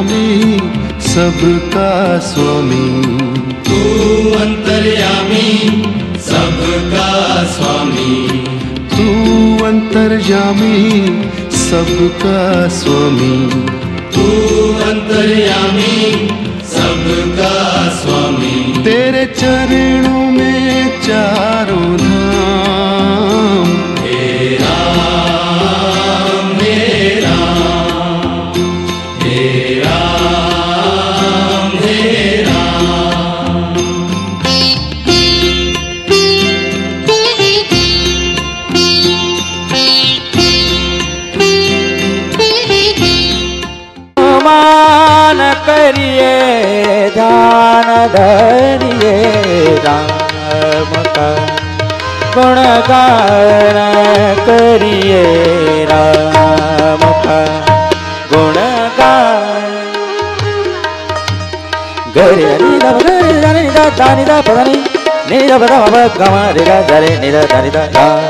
अंतर्यामी सबका स्वामी। तू अंतर्यामी सबका स्वामी। तू अंतर्यामी सबका स्वामी। तू अंतर्यामी सबका स्वामी। तेरे चरणों में चारों धाम। गुणगान करिए राम का गुणगान गरे नि द गरे रे नि द दा नि द पद नि नि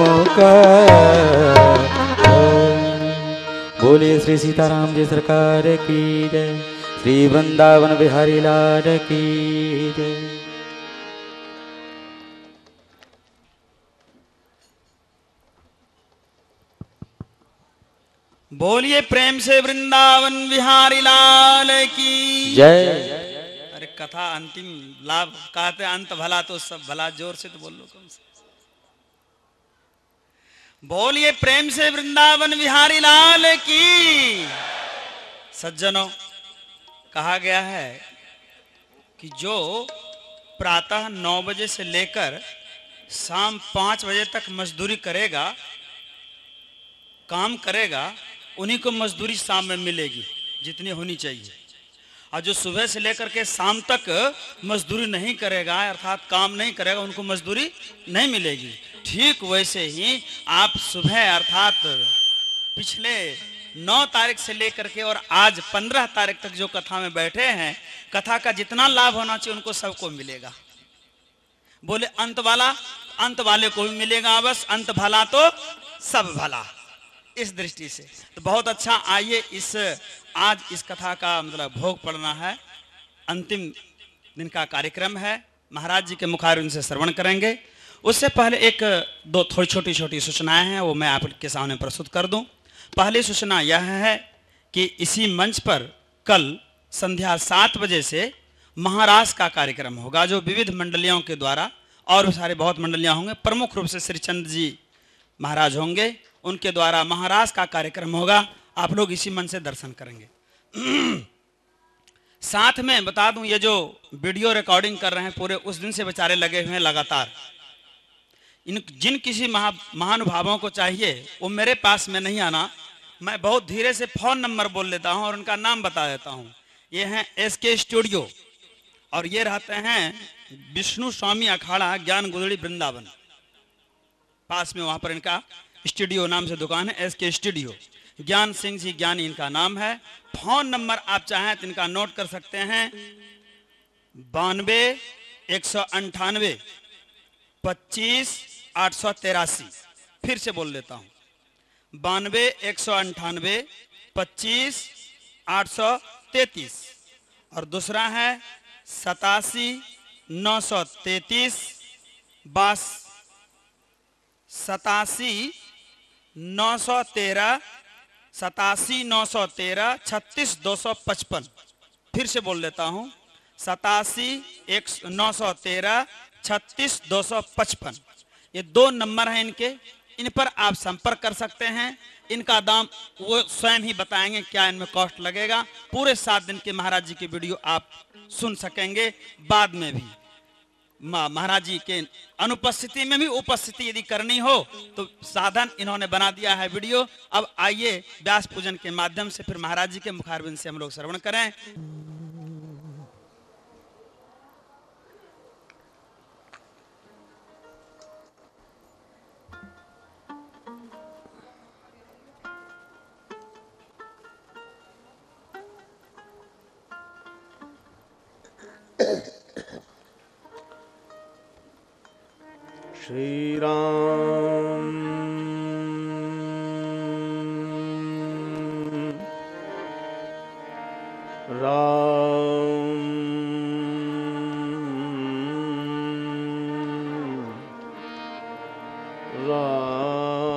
రామ बोलिए श्री सीताराम जी सरकार की जय श्री वृंदावन बिहारी लाल की जय। बोलिए प्रेम से वृंदावन बिहारी लाल की जय। अरे कथा अंतिम लाभ कहते अंत भला तो सब भला ज़ोर से तो बोलो कम से बोलिए प्रेम से वृंदावन बिहारी लाल की। सज्जनों, कहा गया है कि जो प्रातः नौ बजे से लेकर शाम पाँच बजे तक मजदूरी करेगा, काम करेगा, उन्हीं को मजदूरी शाम में मिलेगी, जितनी होनी चाहिए। और जो सुबह से लेकर के शाम तक मजदूरी नहीं करेगा, अर्थात काम नहीं करेगा, उनको मजदूरी नहीं मिलेगी। ठीक वैसे ही आप सुबह, अर्थात पिछले नौ तारीख से लेकर के और आज पंद्रह तारीख तक जो कथा में बैठे हैं, कथा का जितना लाभ होना चाहिए उनको सबको मिलेगा। बोले, अंत वाला, अंत वाले को भी मिलेगा बस, अंत भला तो सब भला। इस दृष्टि से। तो बहुत अच्छा आइए इस, आज इस कथा का मतलब भोग पड़ना है। अंतिम दिन का कार्यक्रम है। महाराज जी के मुखार उनसे श्रवण करेंगे। उससे पहले एक, दो थोड़ी छोटी छोटी सूचनाएँ हैं, वो मैं आपके सामने प्रस्तुत कर दूँ। पहली सूचना यह है कि इसी मंच पर कल संध्या सात बजे से महाराज का कार्यक्रम होगा, जो विविध मंडलियों के द्वारा, और सारे बहुत मंडलियाँ होंगे। प्रमुख रूप से श्री चंद्र जी महाराज होंगे। उनके द्वारा महाराज का कार्यक्रम होगा। आप लोग इसी मन से दर्शन करेंगे। साथ में बता दूँ, ये जो वीडियो रिकॉर्डिंग कर रहे हैं, पूरे उस दिन से बेचारे लगे हुए हैं लगातार। इन, जिन किसी महा, महानुभावों को चाहिए, वो मेरे पास में नहीं आना। मैं बहुत धीरे से फ़ोन नंबर बोल लेता हूँ और उनका नाम बता देता हूँ। ये हैं एस के स्टूडियो और ये रहते हैं विष्णु स्वामी अखाड़ा ज्ञान गुदड़ी वृंदावन। पास में वहाँ पर इनका स्टूडियो नाम से दुकान है, एस के स्टूडियो। ज्ञान सिंह जी ज्ञानी, इनका नाम है। फ़ोन नंबर आप चाहें तो इनका नोट कर सकते हैं। बानवे, एक सौ अंठानवे, पच्चीस, आठ सौ तेरासी। फिर से बोल देता हूँ। बानवे, एक सौ अंठानवे, पच्चीस, आठ सौ तैतीस। और दूसरा है सतासी, नौ सौ तैतीस, बास, सतासी नौ सौ तेरह, सतासी नौ सौ तेरह, छत्तीस दो सौ पचपन। फिर से बोल देता हूँ, सतासी एक नौ सौ तेरह, छत्तीस दो सौ पचपन। ये दो नंबर हैं इनके, इन पर आप संपर्क कर सकते हैं। इनका दाम वो स्वयं ही बताएँगे क्या इनमें कॉस्ट लगेगा। पूरे सात दिन के महाराज जी की वीडियो आप सुन सकेंगे, बाद में भी। महाराज जी के अनुपस्थिति में भी उपस्थिति यदि करनी हो तो साधन इन्होंने बना दिया है वीडियो। अब आइए व्यास पूजन के माध्यम से फिर महाराज जी के मुखारबिंद से हम लोग श्रवण करें। श्री राम राम। राम।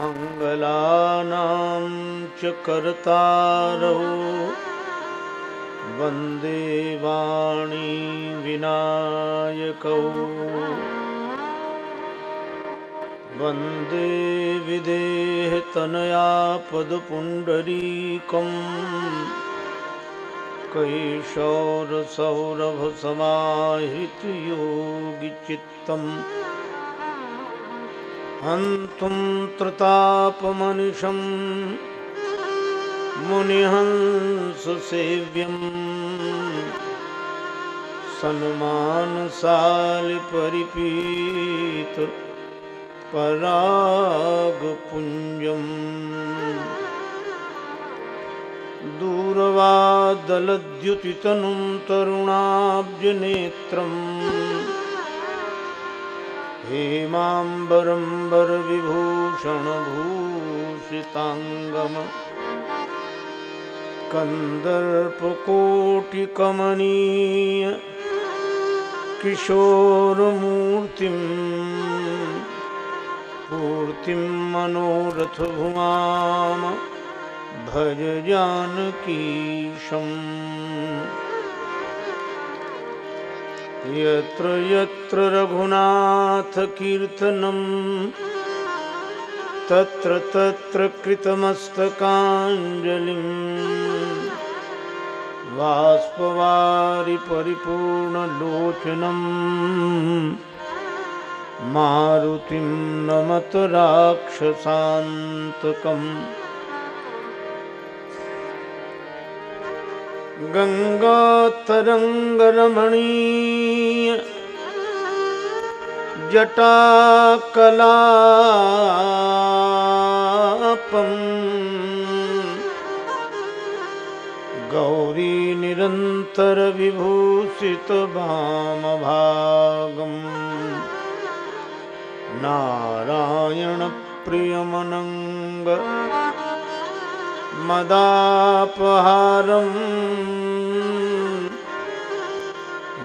मङ्गलानां च कर्तारौ। वंदे वाणी विनायकौ। वंदे विदेहतनया पदपुण्डरीकम् कैशोरसौरभसमाहृतयोगिचित्तम्। हन्तुं त्रतापमनिशम् मुनिहंससेव्यम् सन्मानसालिपरिपीत परागपुञ्जम् दूरवादलद्युतितनुं तरुणाब्जनेत्रम् हेमाम्बरम्बरविभूषणभूषिताङ्गम। कन्दर्पकोटिकमनीय किशोरमूर्तिम् पूर्तिं मनोरथभुमाम भज जानकीशम्। यत्र यत्र रघुनाथकीर्तनं तत्र तत्र कृतमस्तकाञ्जलिम्। बाष्पवारि परिपूर्णलोचनम् मारुतिं नमत राक्षसान्तकम् गङ्गातरङ्गरमणीय जटाकलापम्। गौरीनिरन्तरविभूषितभामभागम् नारायणप्रियमनङ्ग मदापहारम्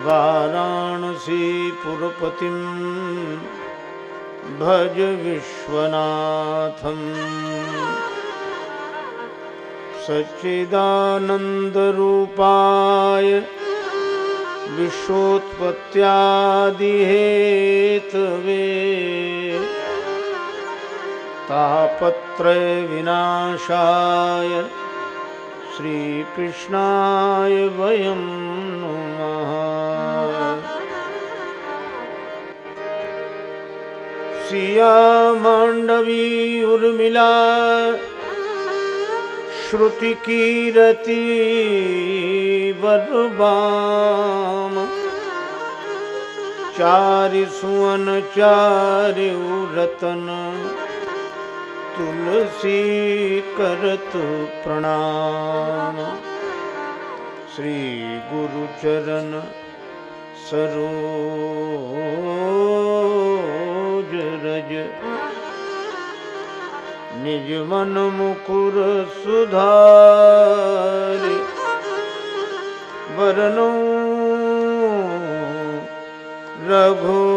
वाराणसीपुरपतिं भज विश्वनाथम्। सच्चिदानन्दरूपाय विश्वोत्पत्त्यादिहेतवे। तापत्रयविनाशाय श्रीकृष्णाय वयं नुमः। सिया माण्डवी उर्मिला श्रुति कीरति बलबाम चारि सुवन चारि रतन तुलसी करत प्रणाम। श्री गुरु चरण सरोज रज। निज मन मुकुर सुधारि। वरनो रघुवर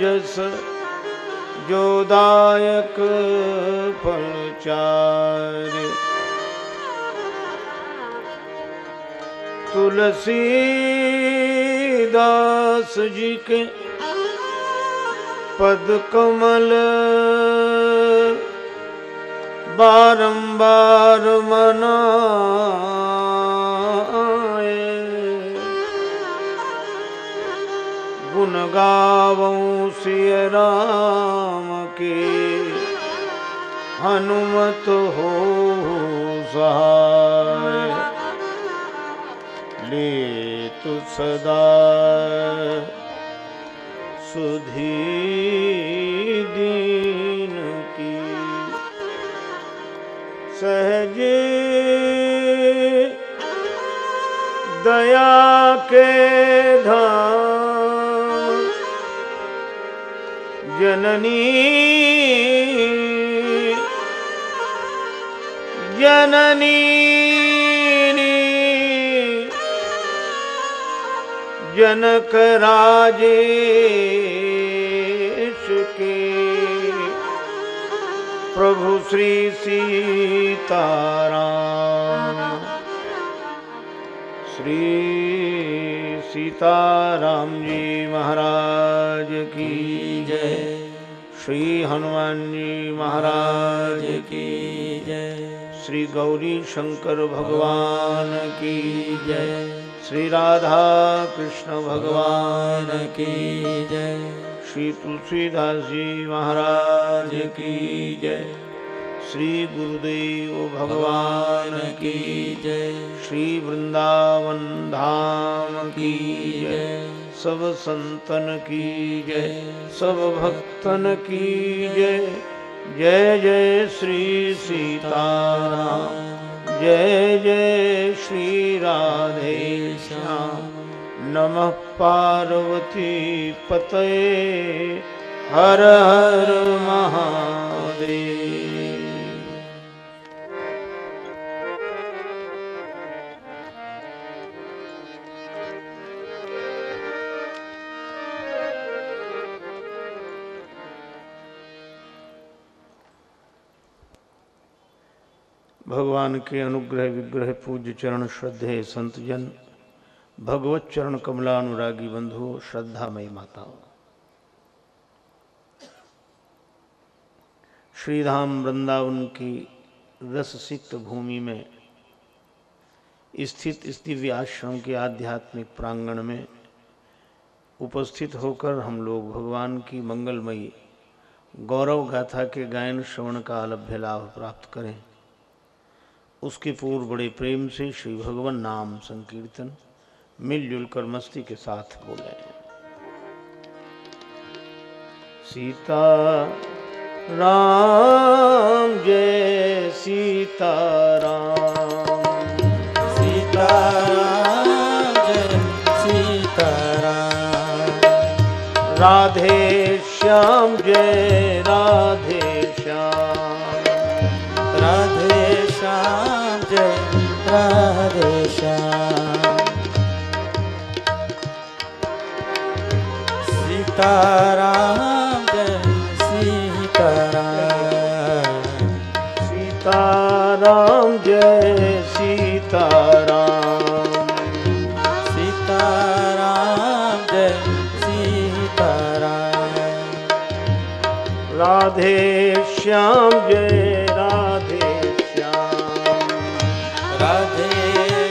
जस जोदायक फलचारि तुलसीदास जी के पद कमल बारंबार मनाए गुण गावों सिय राम के। हनुमत हो सहाय। ले तु सदा सुधी जननी। जननी। जनक राजेश के प्रभु श्री सीताराम। श्री सीताराम जी महाराज की श्री हनुमान जी महाराज की जय। श्री गौरी शंकर भगवान की जय। श्री राधा कृष्ण भगवान की जय। श्री तुलसीदास जी महाराज की जय। श्री गुरुदेव भगवान की जय। श्री वृंदावन धाम की जय। सब संतन की जय सब भक्तन की जय जय जय श्री सीताराम, जय जय श्री राधे श्याम। नमः पार्वती पतये, हर हर महादेव। भगवान के अनुग्रह विग्रह पूज्य चरण श्रद्धे संत जन, भगवत चरण कमलानुरागी बंधुओं श्रद्धामयी माताओं। श्रीधाम वृंदावन की रस सिक्त भूमि में स्थित इस दिव्य आश्रम के आध्यात्मिक प्रांगण में उपस्थित होकर हम लोग भगवान की मंगलमयी गौरव गाथा के गायन, श्रवण का अलभ्य लाभ प्राप्त करें। उसके पूर्व बड़े प्रेम से श्री भगवान नाम संकीर्तन मिलजुल कर मस्ती के साथ बोले सीता राम जय सीता राम। सीताराम जय सीता राम। राधे श्याम जय राधे सीताराम जय सीताराम। सीताराम जय सीताराम। सीताराम जय सीताराम। राधे श्याम जय राधे श्याम। राधे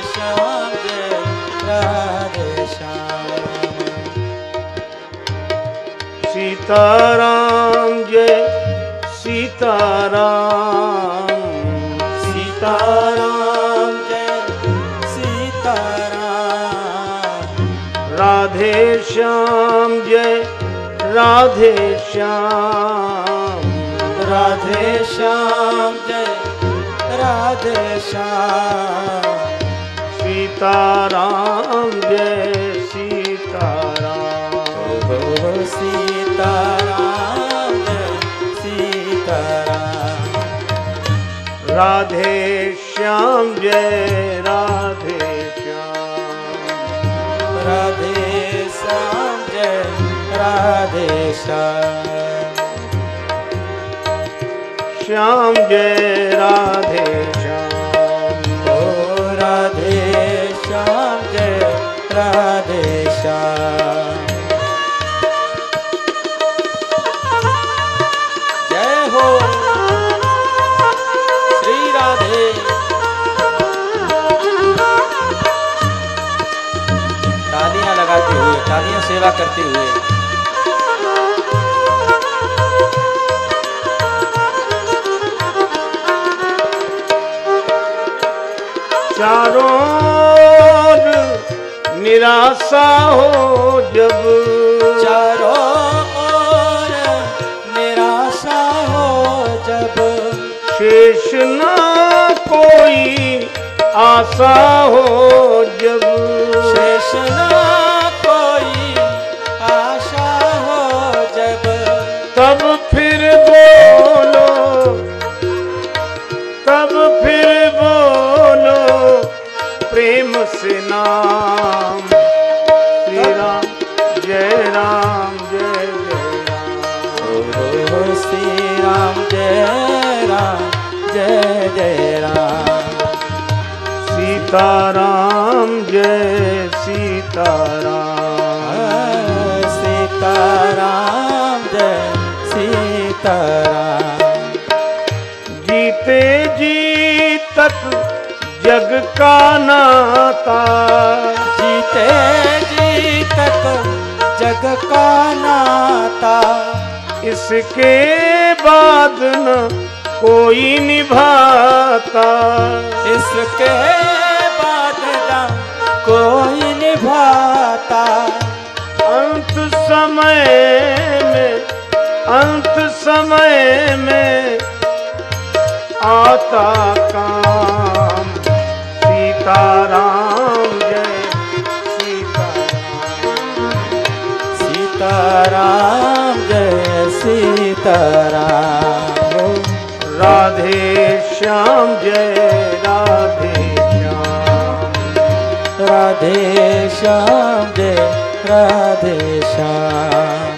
श्याम जय राधे श्याम। सीताराम जय सीताराम। सीताराम जय सीताराम। राधे श्याम जय राधे श्याम। राधे श्याम जय राधे श्याम। सीताराम जय राधे श्याम जय राधे श्याम। राधे श्याम जय राधे श्याम। श्याम जय राधे श्याम। ओ राधे श्याम जय राधे श्याम। सेवा करते हुए। चारों निराशा हो जब। चारों ओर निराशा हो जब। शेष न कोई आशा हो जब। शेष न सीताराम जय सीताराम। सीताराम जय सीताराम। जीते जी तक जग का नाता। जीते जी तक जग का नाता। इसके बाद न कोई निभाता। इसके कोई निभाता। अंत समय में अंत समय में आता काम। सीताराम जय। सीताराम सीताराम जय सीताराम। राधे श्याम जय राधे राधे श्याम जय राधे श्याम।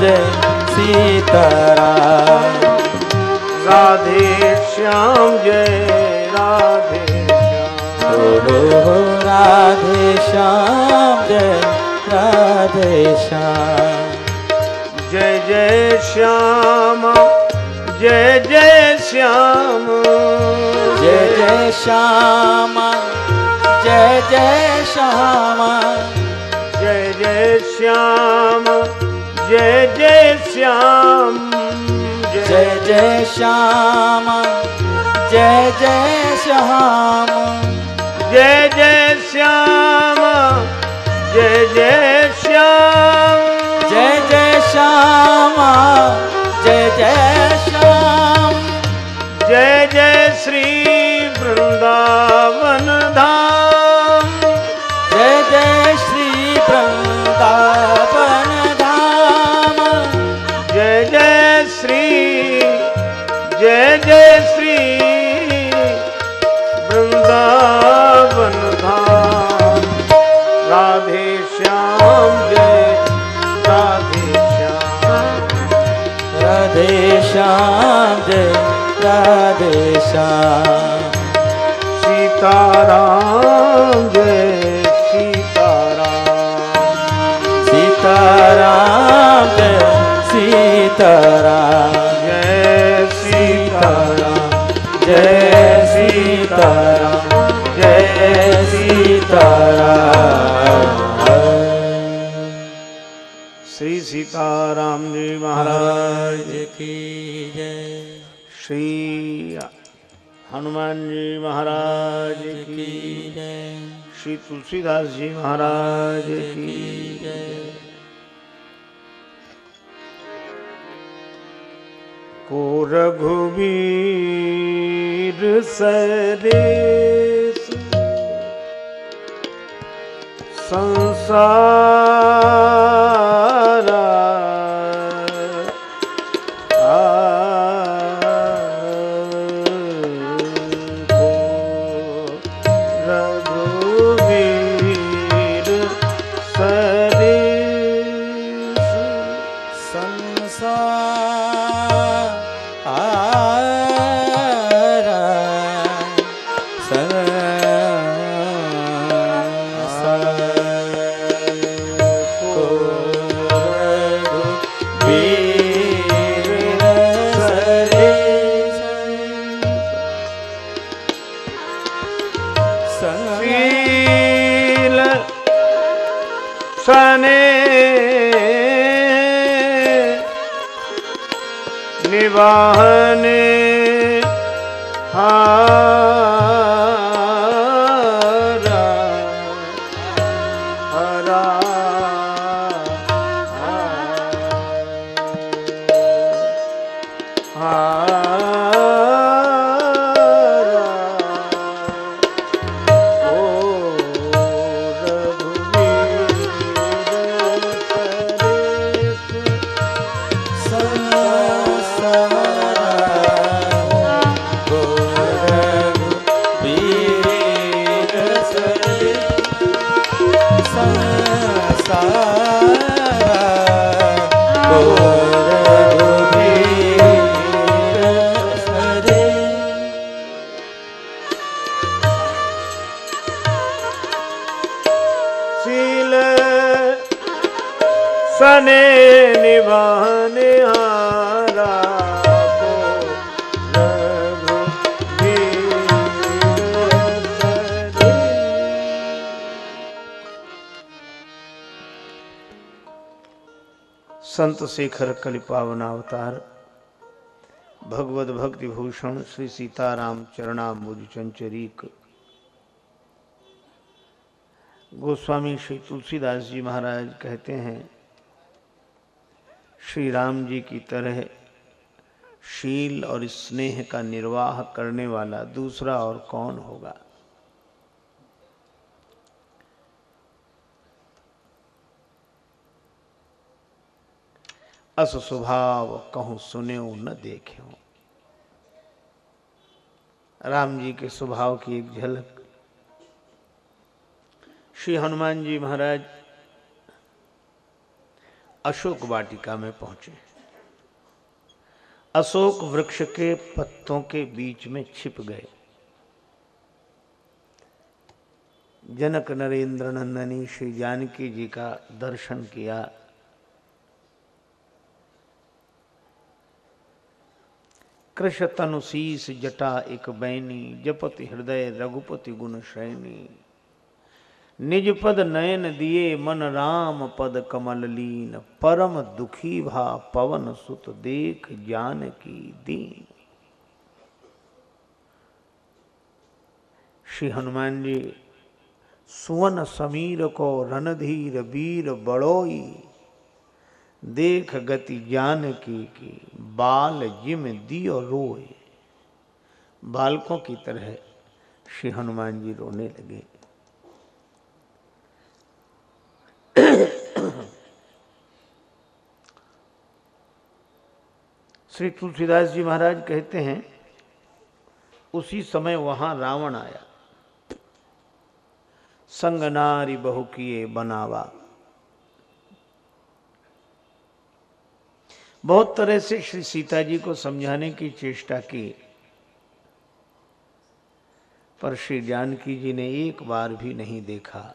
जय सीताराम राधे श्याम जय राधे श्याम राधे श्याम जय राधे श्याम जय जय श्याम जय जय श्याम जय जय श्याम जय जय श्याम जय जय श्याम जय जय श्याम। जय जय श्याम। जय जय श्याम। जय जय श्याम। जय जय श्याम। जय जय श्याम। जय जय श्याम। जय जय श्री सीताराम जय सीताराम जय सीताराम जय सीताराम श्री सीताराम जी महाराज की जय। श्री हनुमान जी महाराज की की जय। श्री तुलसीदास जी महाराज की को रघुवीर सरेस संसारा रघुवीर सरेस संत शेखर कलि पावन अवतार भगवत भक्ति भूषण श्री सीताराम चरणाम्बुज चंचरीक, गोस्वामी श्री तुलसीदास जी महाराज कहते हैं, श्री राम जी की तरह शील और स्नेह का निर्वाह करने वाला दूसरा और कौन होगा? अस स्वभाव कहूँ सुने न देखे राम जी के स्वभाव की एक झलक। श्री हनुमान जी महाराज अशोक वाटिका में पहुँचे। अशोक वृक्ष के पत्तों के बीच में छिप गए। जनक नरेंद्र नंदनी श्री जानकी जी का दर्शन किया। कृष तनु शीस जटा एक बैनी, जपति हृदय रघुपति गुण शैनी निज पद नयन दिए मन राम पद कमल लीन, परम दुखी भा पवन सुत देख जान की दीन। श्री हनुमान जी, सुवन समीर को रणधीर वीर बड़ोई। देख गति जानकी की बाल जिम दियो रोए। बालकों की तरह श्री हनुमान जी रोने लगे। श्री तुलसीदास जी महाराज कहते हैं, उसी समय वहाँ रावण आया। संग नारी बहु किए बनावा। बहुत तरह से श्री सीता जी को समझाने की चेष्टा की। पर श्री जानकी जी ने एक बार भी नहीं देखा।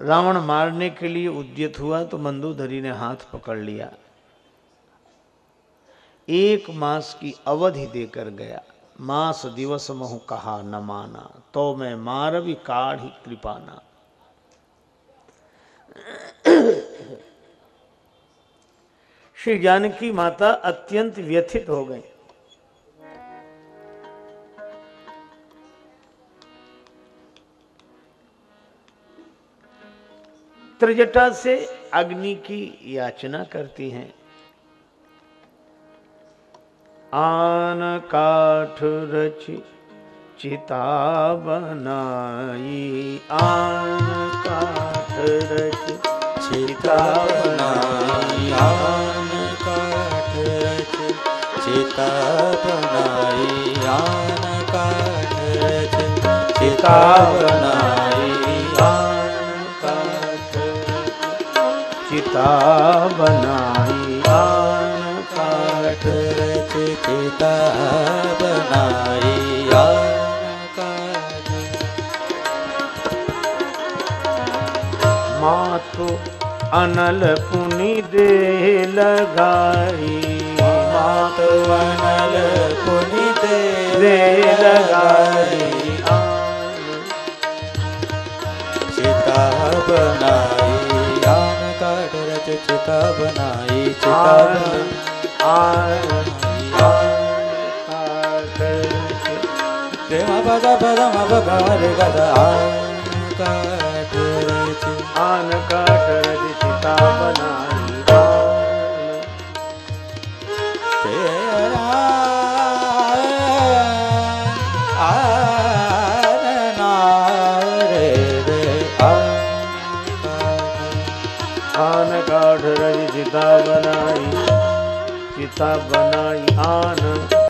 रावण मारने के लिए उद्यत हुआ तो मंदोदरी ने हाथ पकड़ लिया। एक मास की अवधि देकर गया। मास दिवस महु कहा न माना तो मैं मारवी काढ़ी कृपाना। श्री जानकी माता अत्यंत व्यथित हो गई। त्रिजटा से अग्नि की याचना करती हैं। आन काठ रचि चिता बनाई, आन काठ रचि चिता बनाई आन काठ रच चिता काठ रच चिता बनाई आन काठ चिता बनाई काठ रच चिता मातु अनल पुनि दे लगाई। मात वनल पुनि दे दे लगाई। चिता बनाई आन काट रच चिता बनाई चिता आन पद गद आन आन काठ रचि चिता बनाई आन तेरा काठ रचि चिता बनाई चिता बनाई आन